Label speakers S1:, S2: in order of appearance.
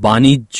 S1: বাণিজ্য